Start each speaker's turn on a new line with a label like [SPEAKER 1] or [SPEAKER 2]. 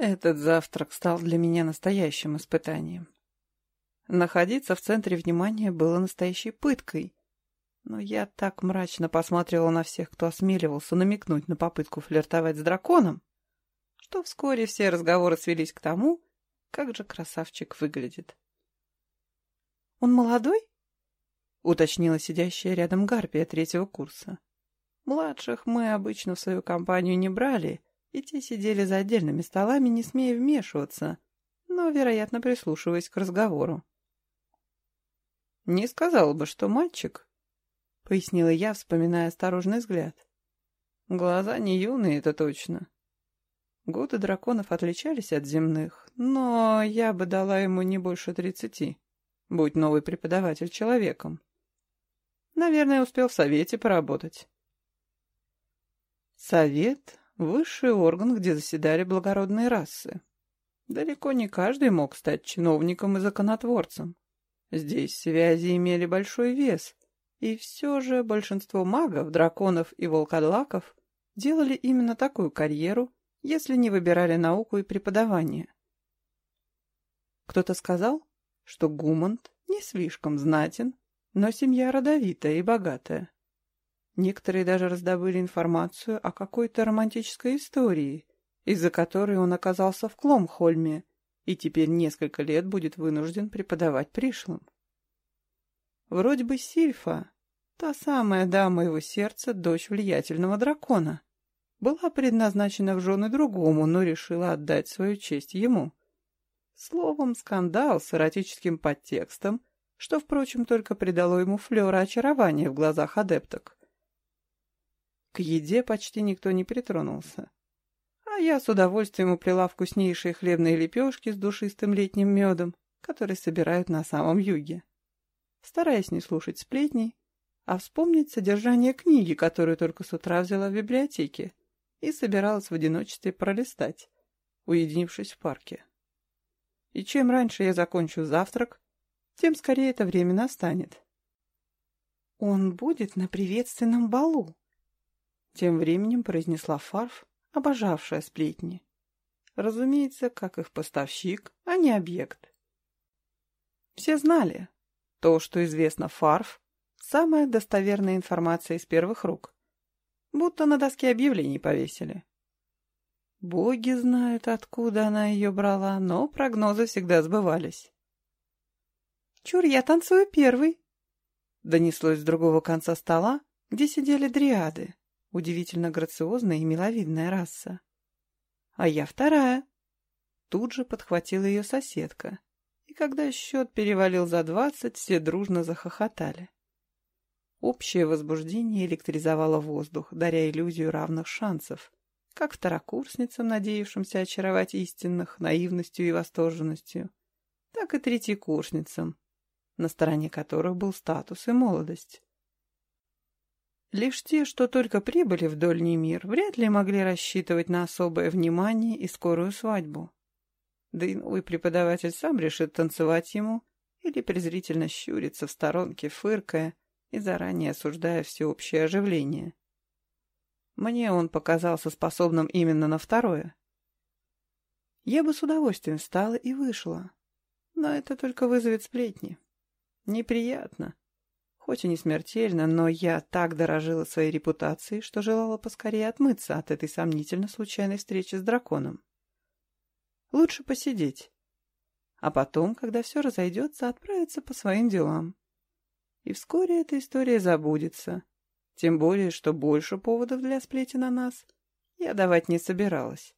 [SPEAKER 1] Этот завтрак стал для меня настоящим испытанием. Находиться в центре внимания было настоящей пыткой, но я так мрачно посматривала на всех, кто осмеливался намекнуть на попытку флиртовать с драконом, что вскоре все разговоры свелись к тому, как же красавчик выглядит. «Он молодой?» — уточнила сидящая рядом Гарпия третьего курса. Младших мы обычно в свою компанию не брали, и те сидели за отдельными столами, не смея вмешиваться, но, вероятно, прислушиваясь к разговору. «Не сказала бы, что мальчик», — пояснила я, вспоминая осторожный взгляд. «Глаза не юные, это точно. Годы драконов отличались от земных, но я бы дала ему не больше тридцати, будь новый преподаватель человеком. Наверное, успел в совете поработать». Совет Высший орган, где заседали благородные расы. Далеко не каждый мог стать чиновником и законотворцем. Здесь связи имели большой вес, и все же большинство магов, драконов и волкодлаков делали именно такую карьеру, если не выбирали науку и преподавание. Кто-то сказал, что Гумант не слишком знатен, но семья родовитая и богатая. Некоторые даже раздобыли информацию о какой-то романтической истории, из-за которой он оказался в Кломхольме и теперь несколько лет будет вынужден преподавать пришлым. Вроде бы Сильфа, та самая дама его сердца, дочь влиятельного дракона, была предназначена в жены другому, но решила отдать свою честь ему. Словом, скандал с эротическим подтекстом, что, впрочем, только придало ему флера очарования в глазах адепток. К еде почти никто не притронулся. А я с удовольствием уплела вкуснейшие хлебные лепешки с душистым летним медом, которые собирают на самом юге. Стараясь не слушать сплетней, а вспомнить содержание книги, которую только с утра взяла в библиотеке, и собиралась в одиночестве пролистать, уединившись в парке. И чем раньше я закончу завтрак, тем скорее это время настанет. «Он будет на приветственном балу», тем временем произнесла Фарф, обожавшая сплетни. Разумеется, как их поставщик, а не объект. Все знали, то, что известно Фарф, самая достоверная информация из первых рук. Будто на доске объявлений повесили. Боги знают, откуда она ее брала, но прогнозы всегда сбывались. «Чур, я танцую первый!» Донеслось с другого конца стола, где сидели дриады, Удивительно грациозная и миловидная раса. А я вторая. Тут же подхватила ее соседка. И когда счет перевалил за двадцать, все дружно захохотали. Общее возбуждение электризовало воздух, даря иллюзию равных шансов, как второкурсницам, надеявшимся очаровать истинных наивностью и восторженностью, так и третьекурсницам, на стороне которых был статус и молодость. Лишь те, что только прибыли в Дольний мир, вряд ли могли рассчитывать на особое внимание и скорую свадьбу. Да и новый преподаватель сам решит танцевать ему или презрительно щуриться в сторонке, фыркая и заранее осуждая всеобщее оживление. Мне он показался способным именно на второе. Я бы с удовольствием встала и вышла, но это только вызовет сплетни. Неприятно, Хоть и не смертельно, но я так дорожила своей репутацией, что желала поскорее отмыться от этой сомнительно случайной встречи с драконом. Лучше посидеть. А потом, когда все разойдется, отправиться по своим делам. И вскоре эта история забудется. Тем более, что больше поводов для сплетен на нас я давать не собиралась.